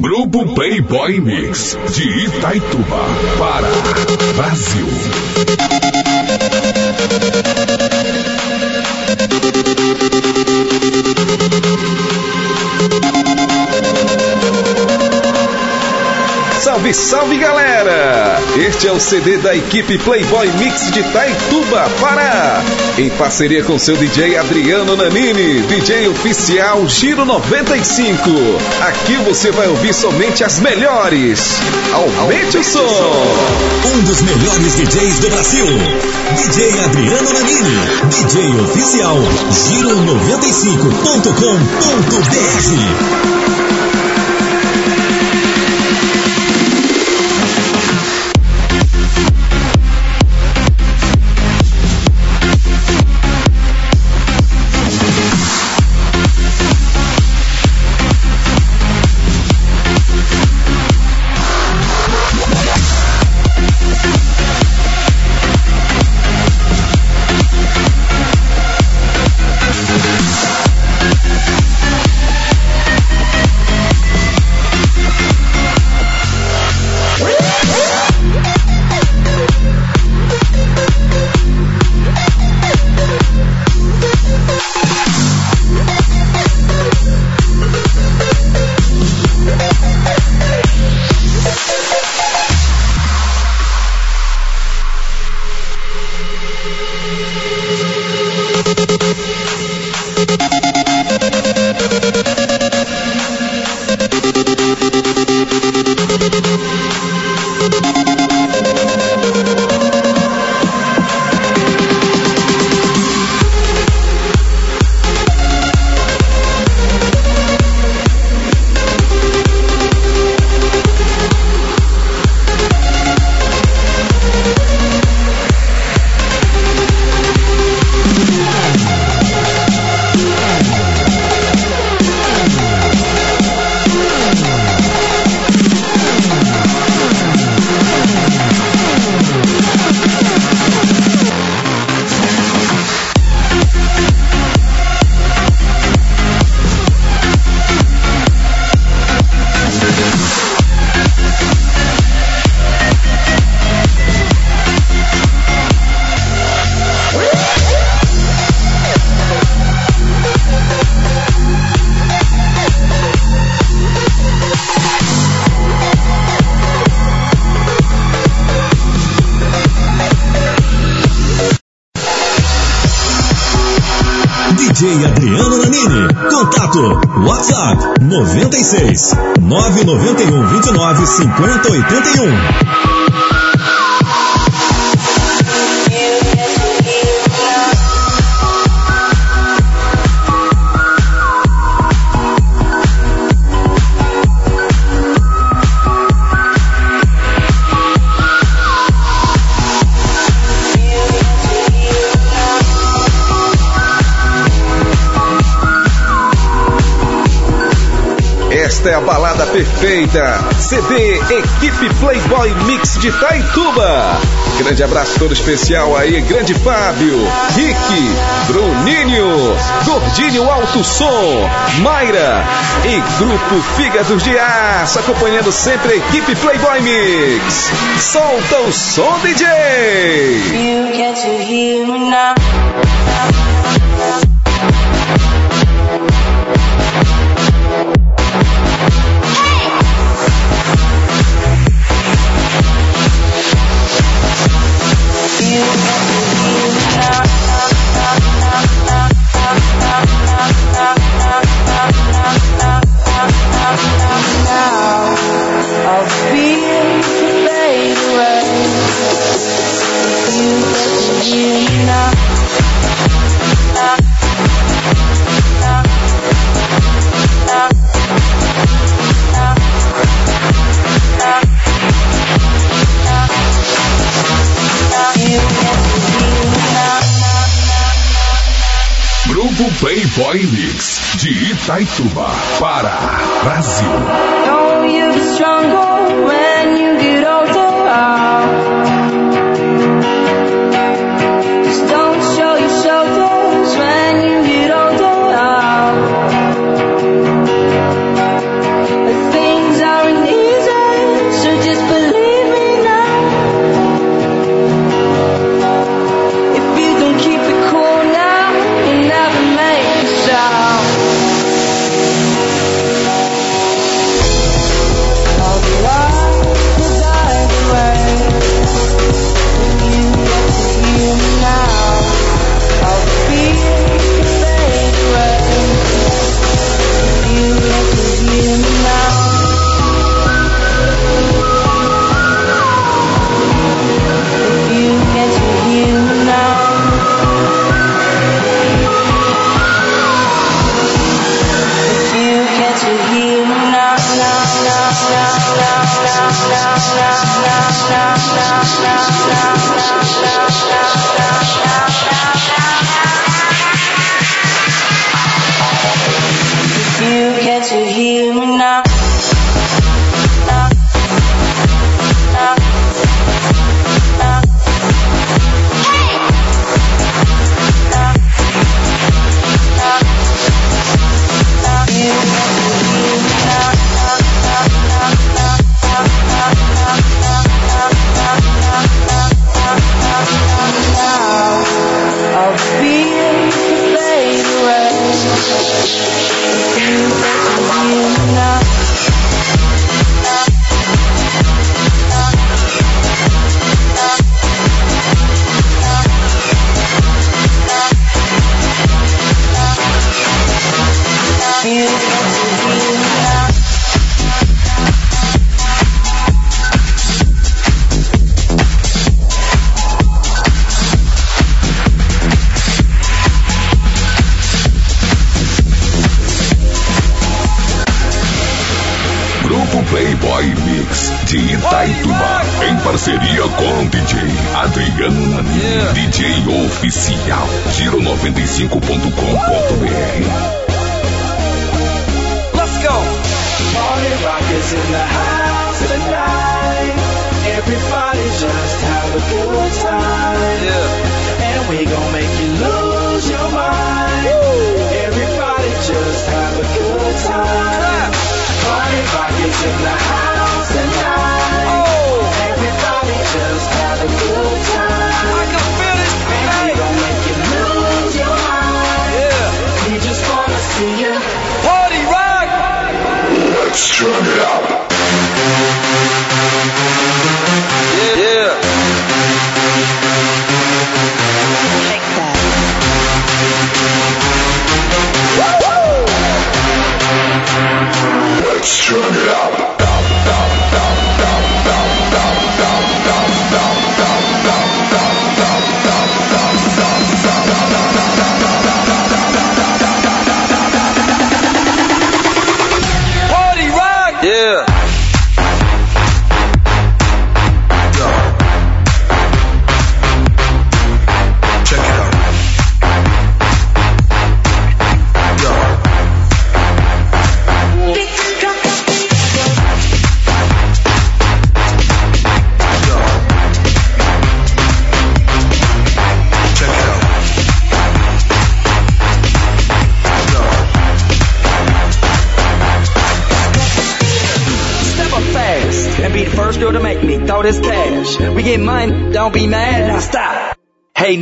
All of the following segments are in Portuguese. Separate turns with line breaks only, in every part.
Grupo Playboy Mix de Itaituba para Brasil.
Salve, salve galera! Este é o CD da equipe Playboy Mix de Taituba, Pará. Em parceria com seu DJ Adriano Nanini, DJ oficial Giro 95. Aqui você vai ouvir somente as melhores. Aumente o som!
Um dos melhores DJs do Brasil. DJ Adriano Nanini. DJ oficial Giro95.com.br. Contato WhatsApp 96 991 29 50 81.
Perfeita. CD Equipe Playboy Mix de Taituba. Grande abraço todo especial aí, grande Fábio, Rick, Bruninho, Gordinho Alto Som, Mayra e Grupo Fígados de Aço, acompanhando sempre a Equipe Playboy Mix. Solta o som, DJ!
You get to hear me now.
De Itaituba para Brasil.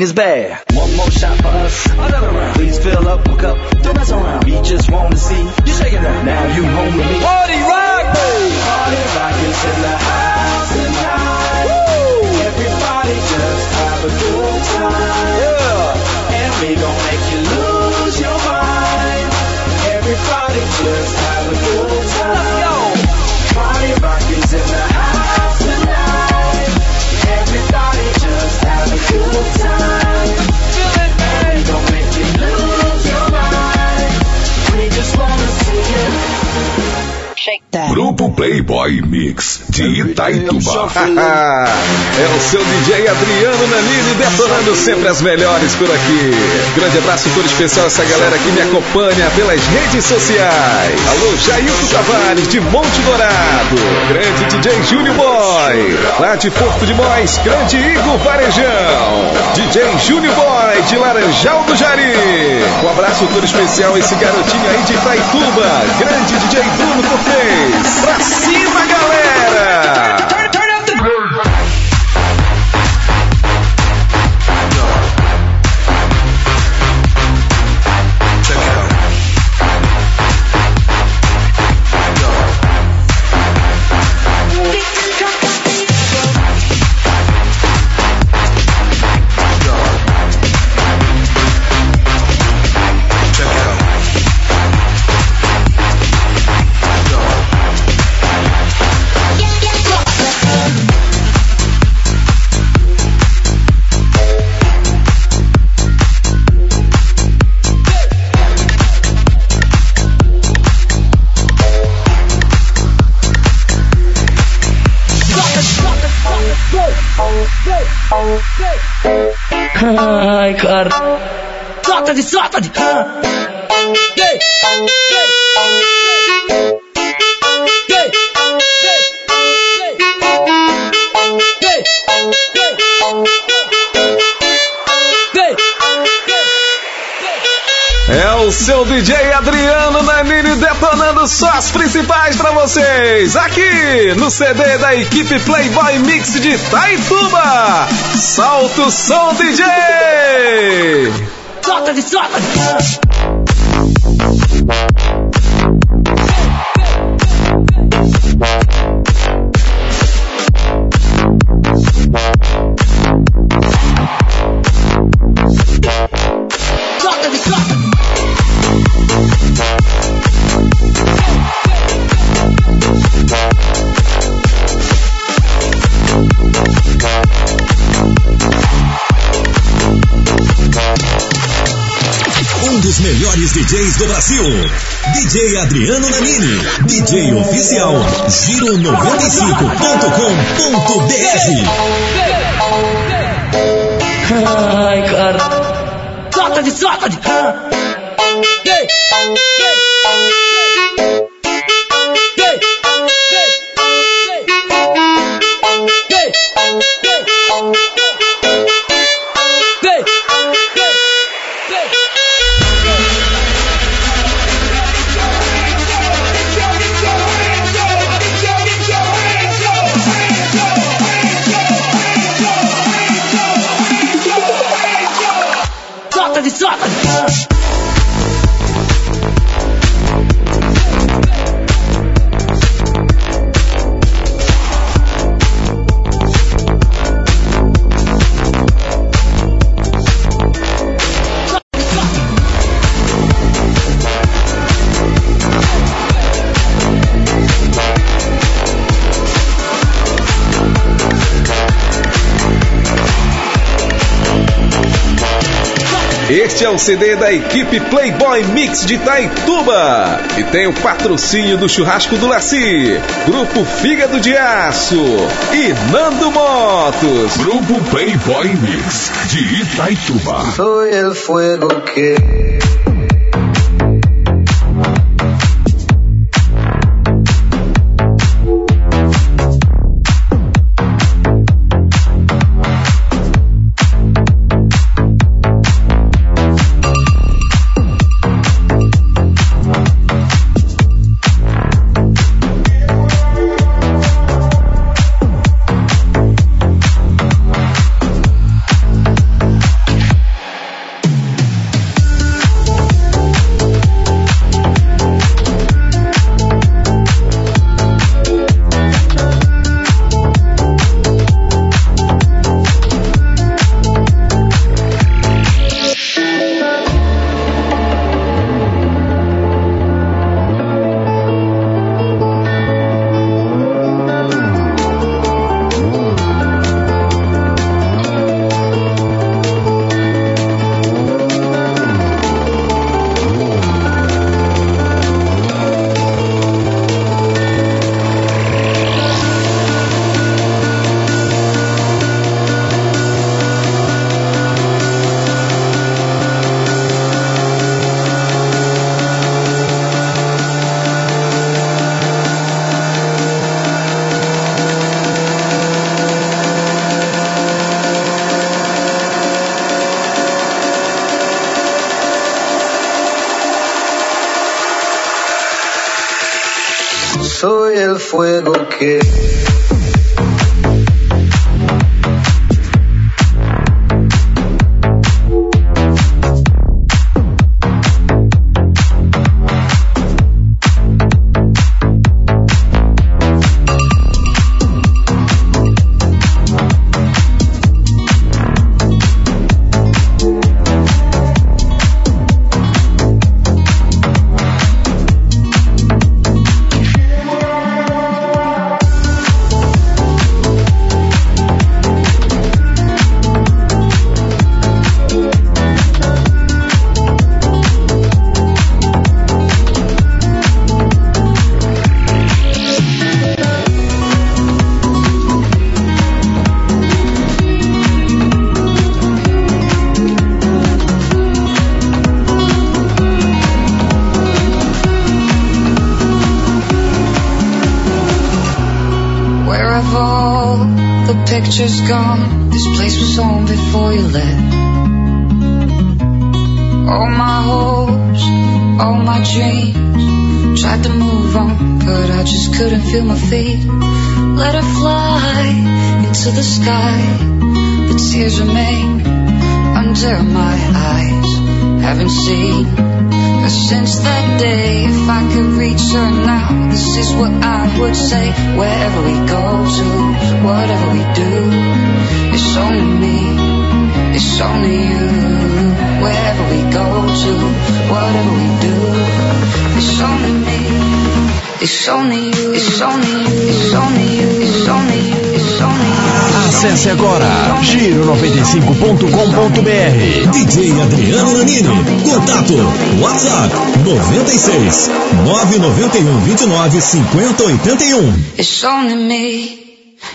is
bare.
é o seu DJ Adriano Nanini detonando sempre as melhores por aqui. Grande abraço todo especial a essa galera que me acompanha pelas redes sociais. Alô, Jailton Tavares de Monte Dourado. Grande DJ Júlio Boy, lá de Porto de Mois. Grande Igor Varejão. DJ Júlio Boy de Laranjal do Jari. Um abraço todo especial a esse garotinho aí de Itaituba. Grande DJ Bruno Cortez. Pra cima, galera!
De,
É o seu DJ Adriano Nanini detonando só as principais pra vocês. Aqui no CD da equipe Playboy Mix de Taituba. Salta o som DJ.
Solta de, solta
melhores DJs do Brasil. DJ Adriano Nanini. DJ oficial. Giro95.com.br.
Ai, cara. Solta de, solta de.
Este é o CD da equipe Playboy Mix de Taituba e tem o patrocínio do Churrasco do Laci, Grupo Fígado de Aço e Nando Motos.
Grupo Playboy Mix de Itaituba.
Soy el fuego que
to the sky, the tears remain under my eyes. Haven't seen her since that day. If I could reach her now, this is what I would say. Wherever we go to, whatever we do, it's only me, it's only you. Wherever we go to, whatever we do, it's only me, it's only you, it's only you, it's only you, it's only you.
Acesse agora giro95.com.br. DJ Adriano Nanini. Contato WhatsApp 96 991 29 50 81.
It's only me,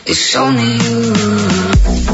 it's only you.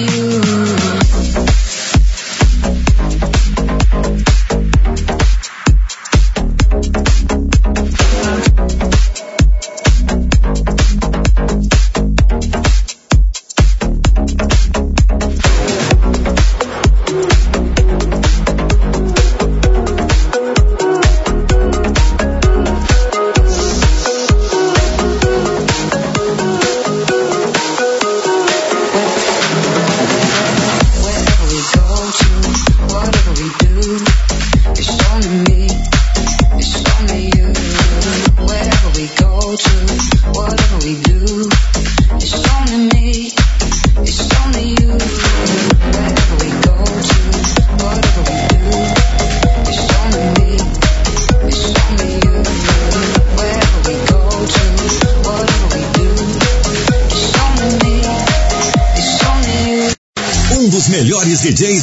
you.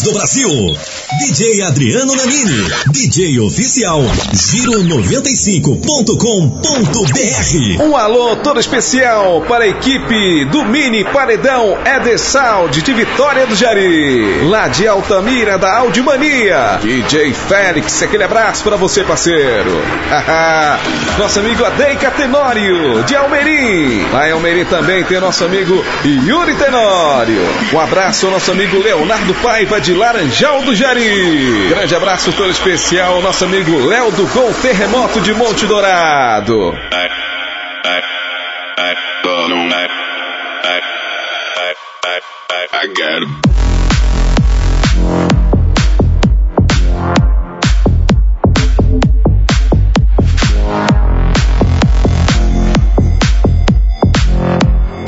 Do
Brasil. DJ Adriano Nanini. DJ oficial. Giro 95.com.br.
Um alô todo especial para a equipe do Mini Paredão Edesound de Vitória do Jari. Lá de Altamira da Audimania. DJ Félix, aquele abraço para você, parceiro. nosso amigo Adeica Tenório de Almerim. Lá em Almerim também tem nosso amigo Yuri Tenório. Um abraço ao nosso amigo Leonardo Paiva de Laranjal do Jari. Grande abraço todo especial ao nosso amigo Léo do Gol Terremoto de Monte Dourado.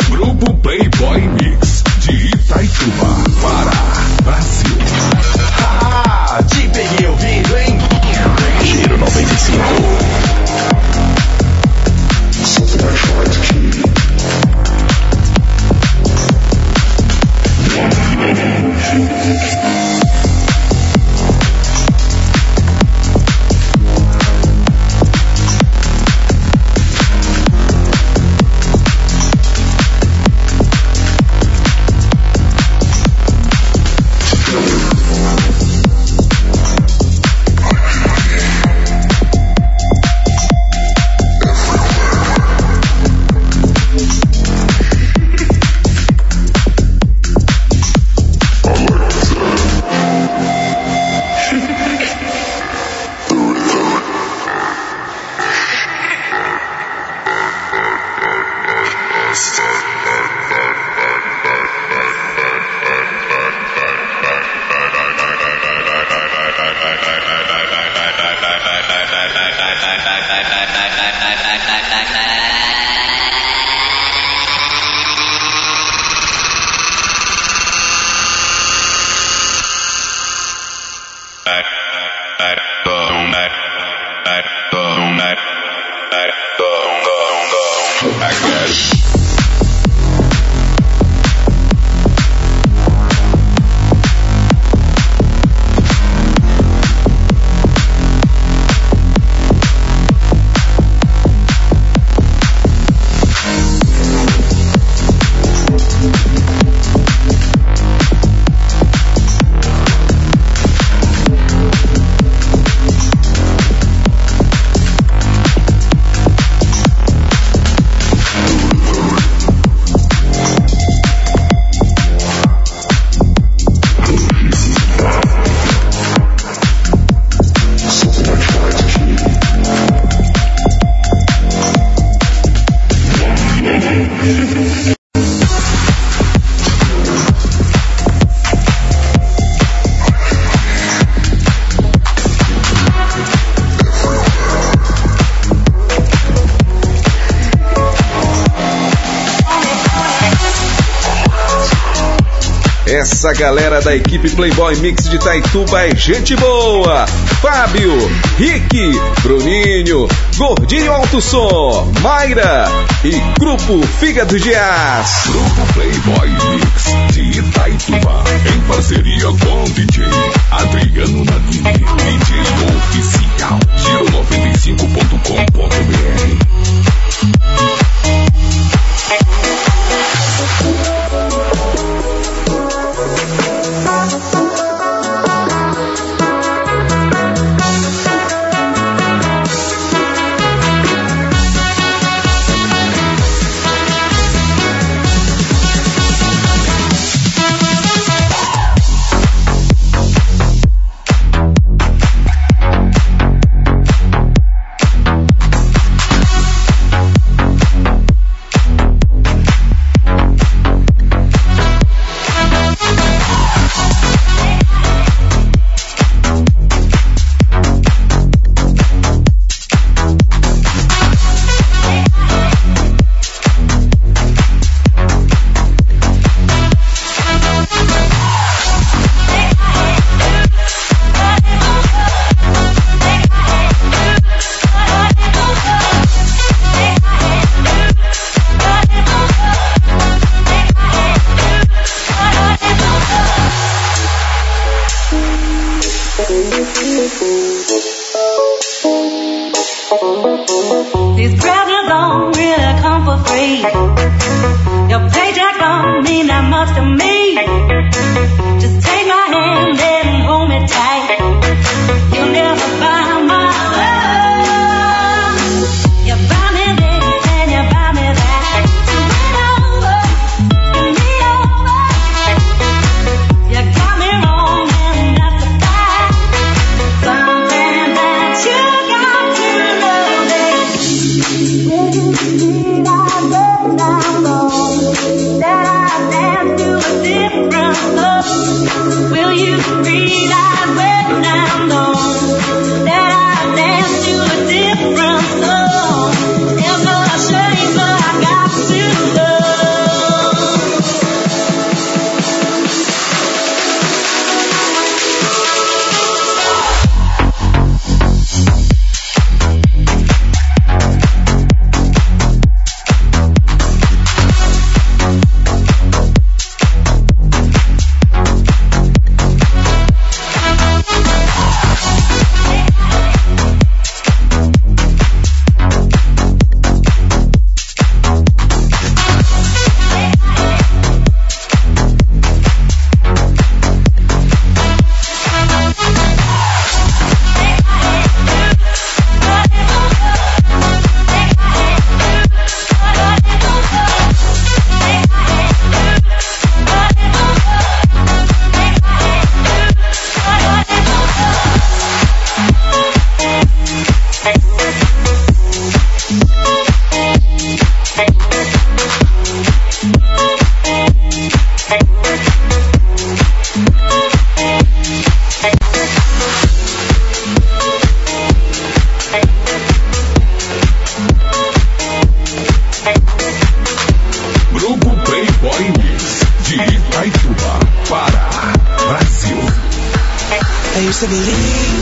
Grupo Playboy Mix de Itaituba,
Essa galera da equipe Playboy Mix de Taituba é gente boa. Fábio, Rick, Bruninho, Gordinho Alto Som, Mayra e Grupo Fígado de Aço.
Grupo Playboy Mix de Itaituba, em parceria com DJ Adriano Nanini, DJ Oficial,
giro95.com.br. to
believe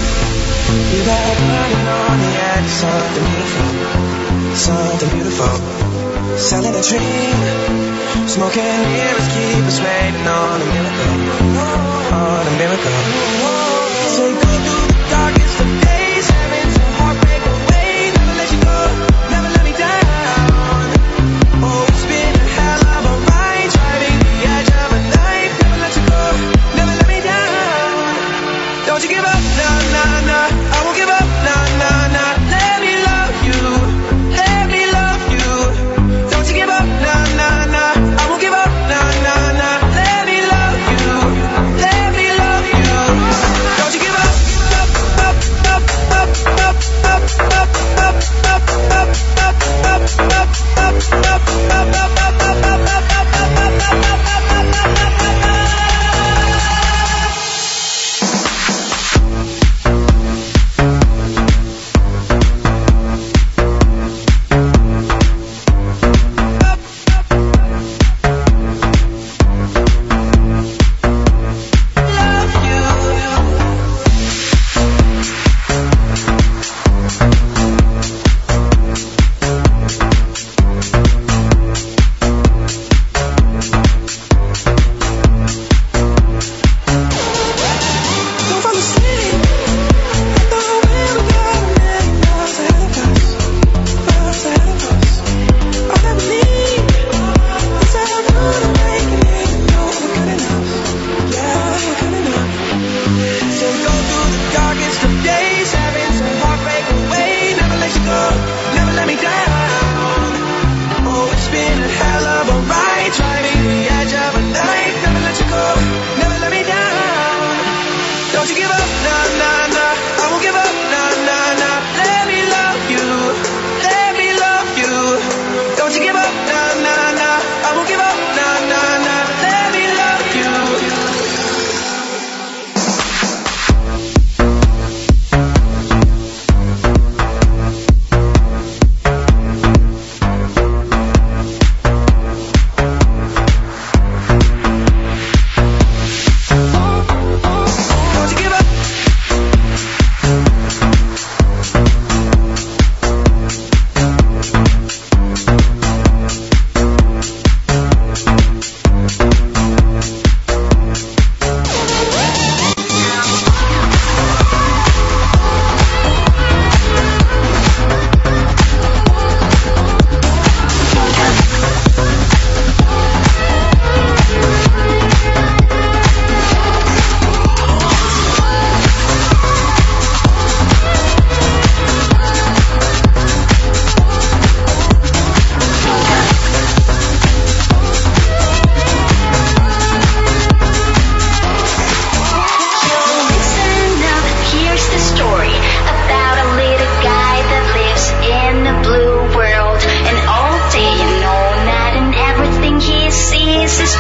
You got it burning on the edge. Something beautiful Something beautiful. Selling a dream Smoking mirrors keep us waiting on a miracle.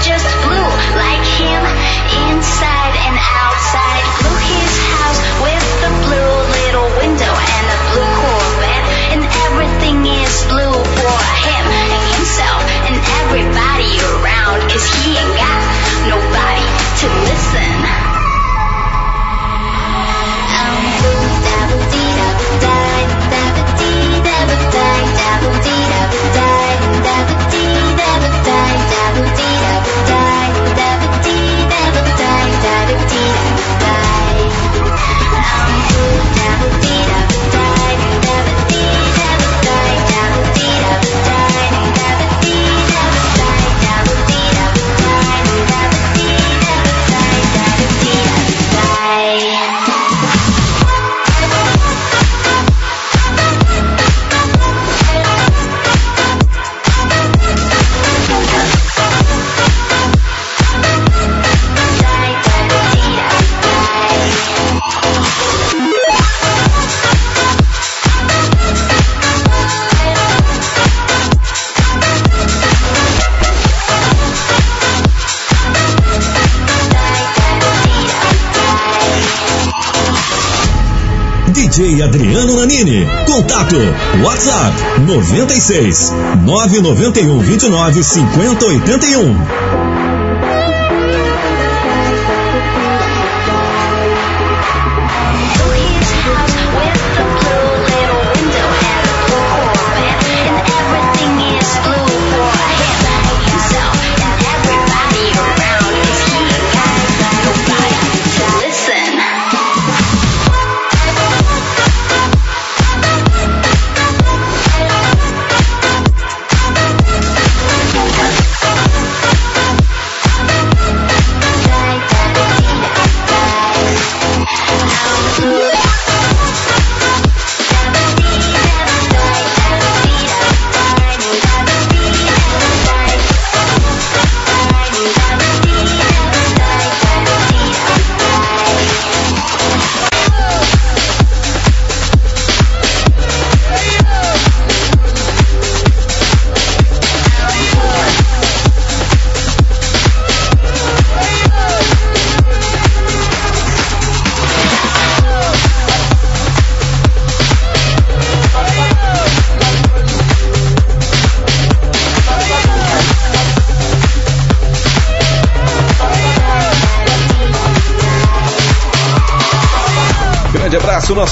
just
DJ Adriano Nanini. Contato. WhatsApp. 96 991 29 50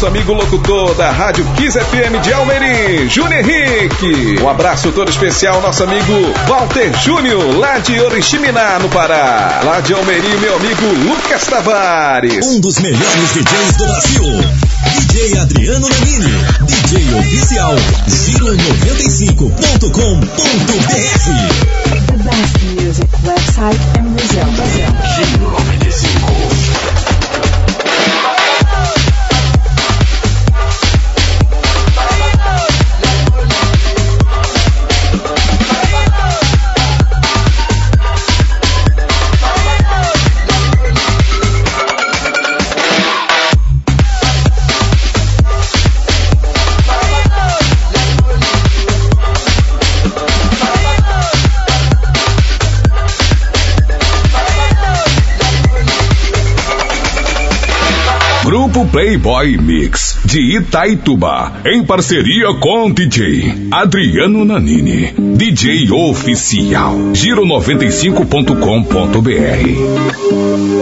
nosso amigo locutor da Rádio Kiss FM de Almerim, Júnior Henrique. Um abraço todo especial, nosso amigo Walter Júnior, lá de Oriximiná, no Pará. Lá de Almerim, meu amigo Lucas Tavares.
Um dos melhores DJs do Brasil. DJ Adriano Nanini. DJ oficial giro95.com.br.
The best music website in Brazil. Brazil.
Giro Grupo Playboy Mix de Itaituba, em parceria com DJ Adriano Nanini, DJ oficial, giro95.com.br.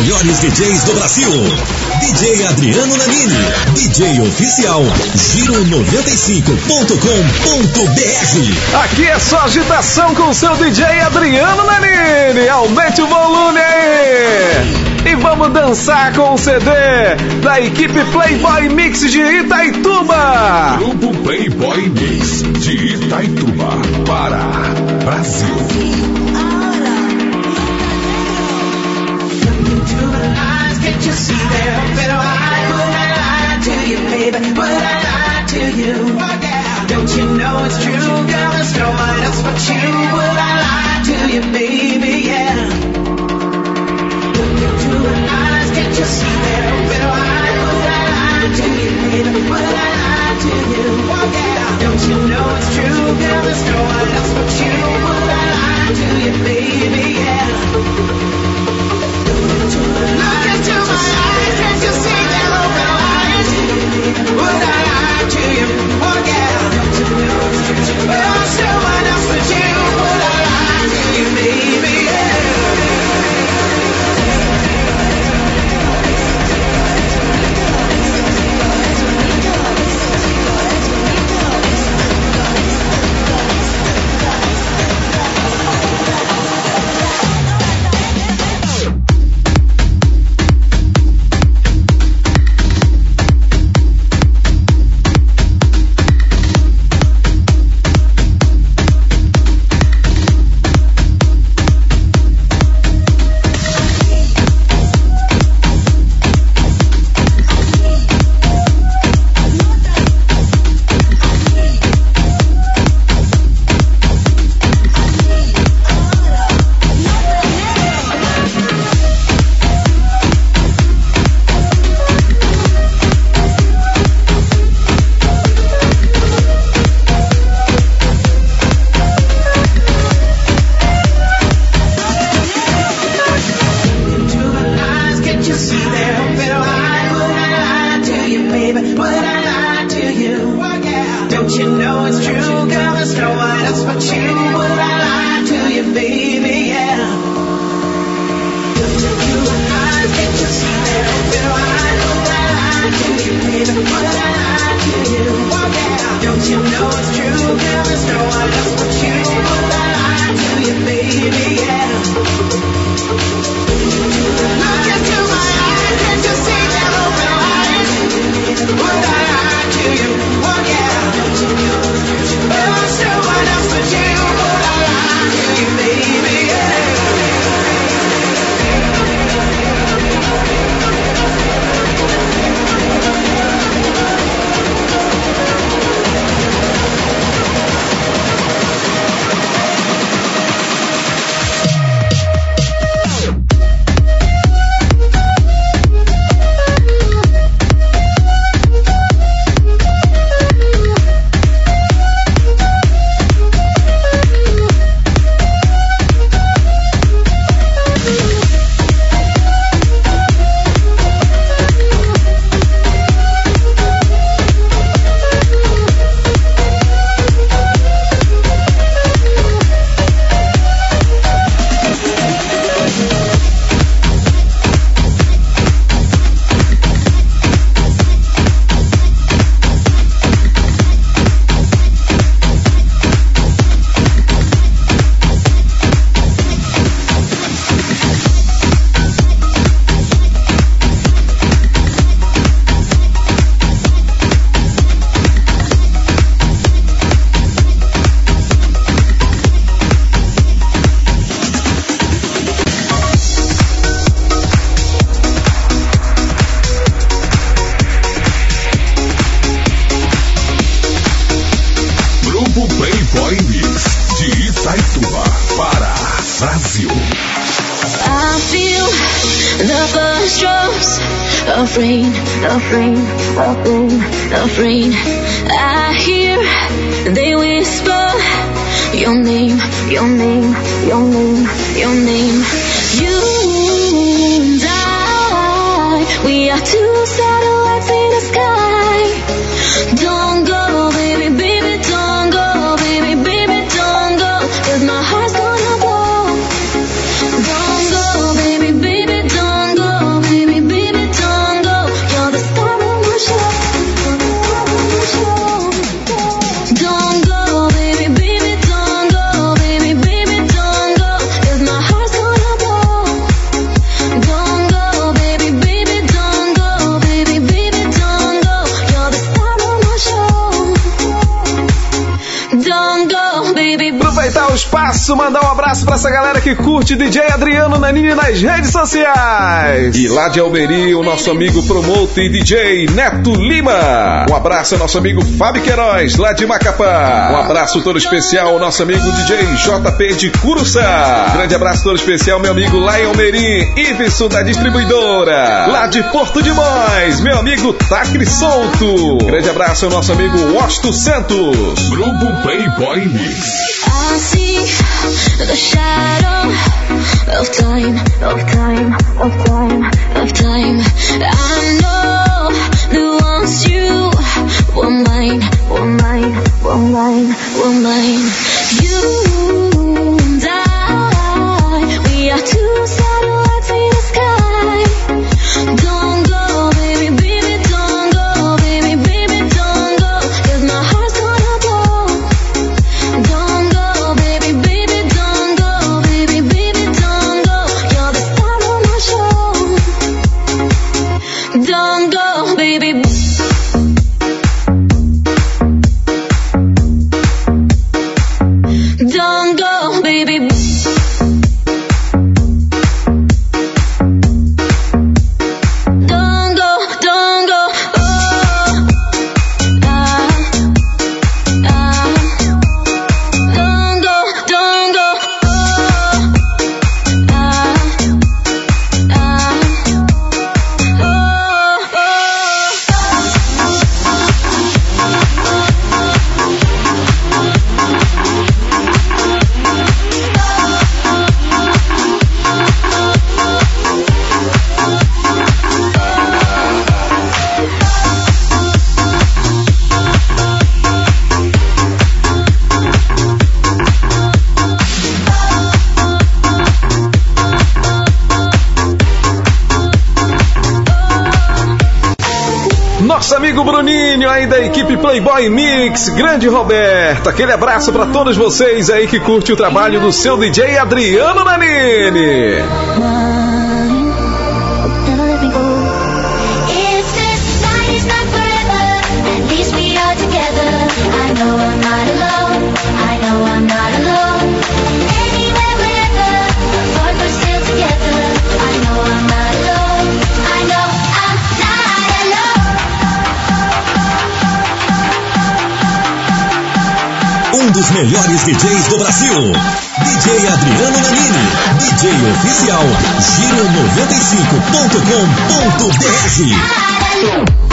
melhores DJs do Brasil. DJ Adriano Nanini. DJ oficial. Giro 95.com.br.
Aqui é só agitação com o seu DJ Adriano Nanini. Aumente o volume aí. E vamos dançar com o CD da equipe Playboy Mix de Itaituba.
Grupo Playboy Mix de Itaituba para Brasil.
Can't you see there? But why would I lie to you, baby? Would I lie to you? Don't you know it's true, girl? There's no one else but you. Would I lie to you, baby? Yeah. Look into her eyes, can't you see there? But why would I lie to you, baby? Would I lie to you? Don't you know it's true, girl? There's no one else but you. Would I lie to you, baby? Yeah. Would I lie to you? Forget. Well, I'm someone else but.
Curte DJ Adriano Nanini nas redes sociais. E lá de Almeri, o nosso amigo promotor e DJ Neto Lima. Um abraço ao nosso amigo Fábio Queiroz, lá de Macapá. Um abraço todo especial ao nosso amigo DJ JP de Curuçá. Grande abraço todo especial, meu amigo lá em Almeri, Iveson da distribuidora. Lá de Porto de Mós, meu amigo Tacre Solto. Grande abraço ao nosso amigo Washington Santos.
Grupo Playboy Mix.
See the shadow of time, of time, of time, of time. I know that you were mine, were mine, were mine, were mine. You and I, we are two
Playboy Mix, grande Roberto, aquele abraço pra todos vocês aí que curte o trabalho do seu DJ Adriano Nanini.
Dos melhores DJs do Brasil. DJ Adriano Nanini. DJ oficial giro95.com.br.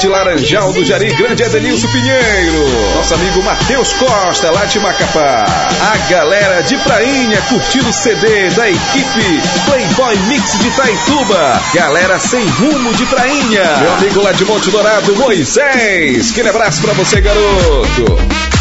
de Laranjal do Jari Grande, Edenilson Pinheiro. Nosso amigo Matheus Costa, lá de Macapá. A galera de Prainha curtindo o CD da equipe Playboy Mix de Taituba. Galera sem rumo de Prainha. Meu amigo lá de Monte Dourado, Moisés. Aquele abraço pra você, garoto.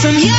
from you.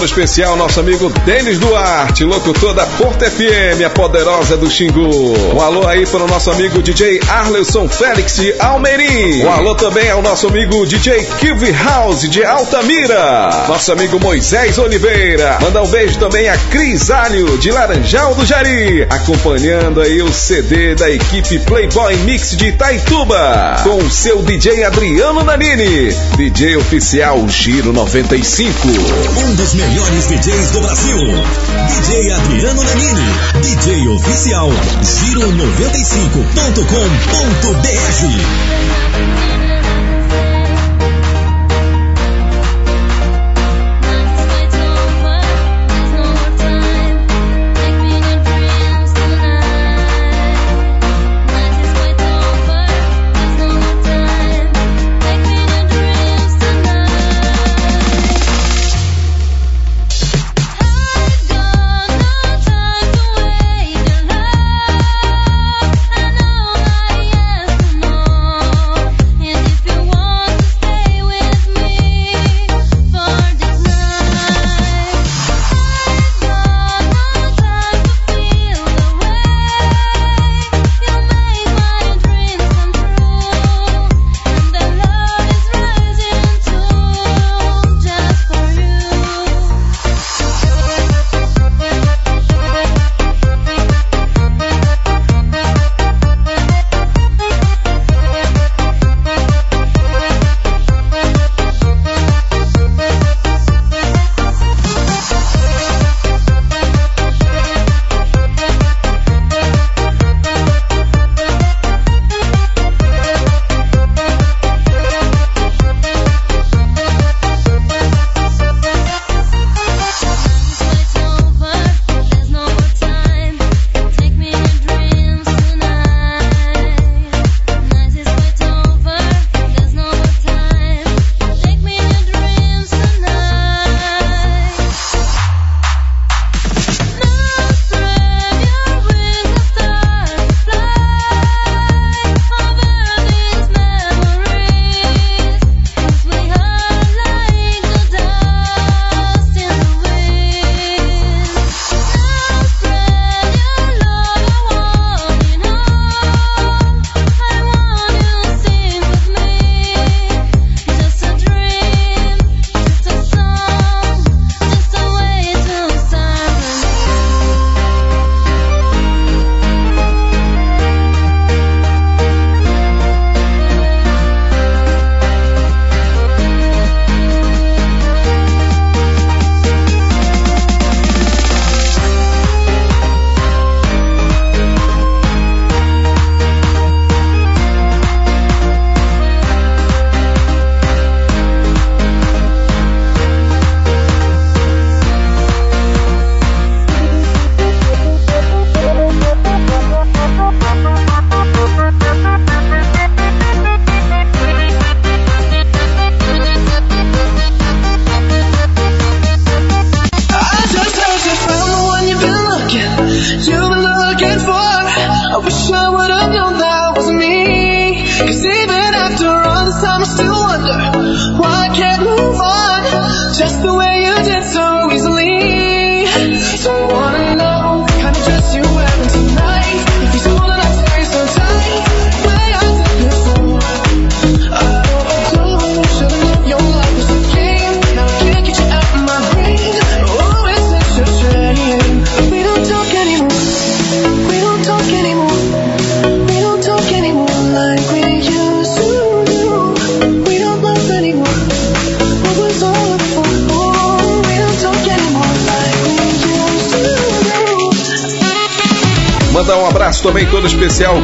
Todo especial nosso amigo Denis Duarte, locutor da Porto FM, a poderosa do Xingu. Um alô aí para o nosso amigo DJ Arleuson Félix de Almerim. Um alô também ao nosso amigo DJ Kiwi House de Altamira. Nosso amigo Moisés Oliveira. Mandar um beijo também a Cris Alho de Laranjal do Jari, acompanhando aí o CD da equipe Playboy Mix de Itaituba, com o seu DJ Adriano Nanini, DJ oficial Giro 95.
Um dos melhores DJs do Brasil. DJ Adriano Nanini. DJ oficial giro95.com.br.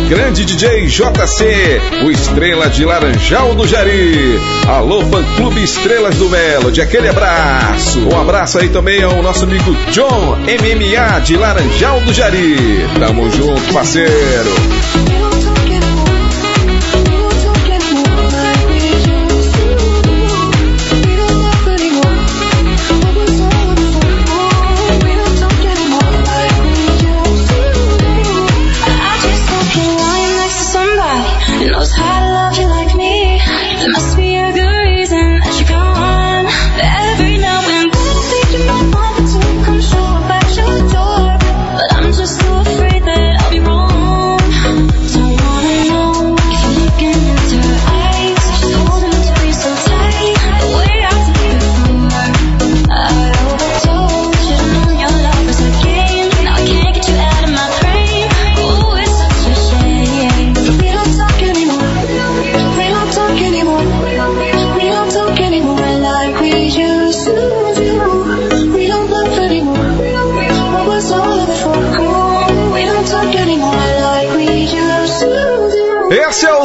grande DJ JC, o Estrela de Laranjal do Jari. Alô, fã clube Estrelas do Melody, aquele abraço. Um abraço aí também ao nosso amigo John MMA de Laranjal do Jari. Tamo junto, parceiro.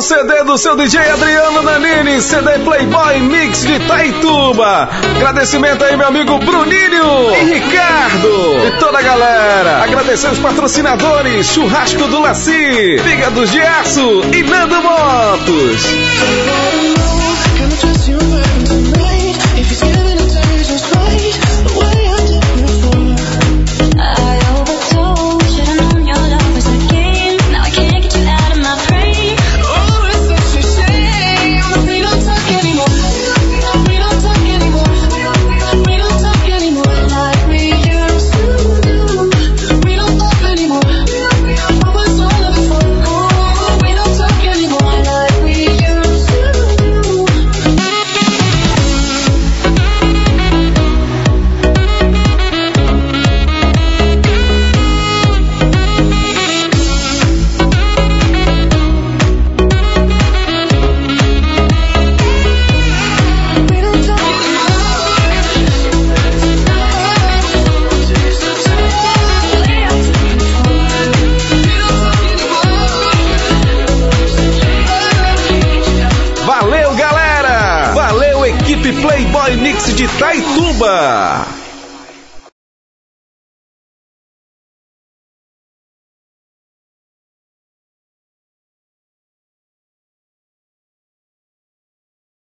CD do seu DJ Adriano Nanini, CD Playboy Mix de Taituba. Agradecimento aí, meu amigo Bruninho e Ricardo e toda a galera. Agradecer os patrocinadores, Churrasco do Laci, Fígado de Aço e Nando Motos.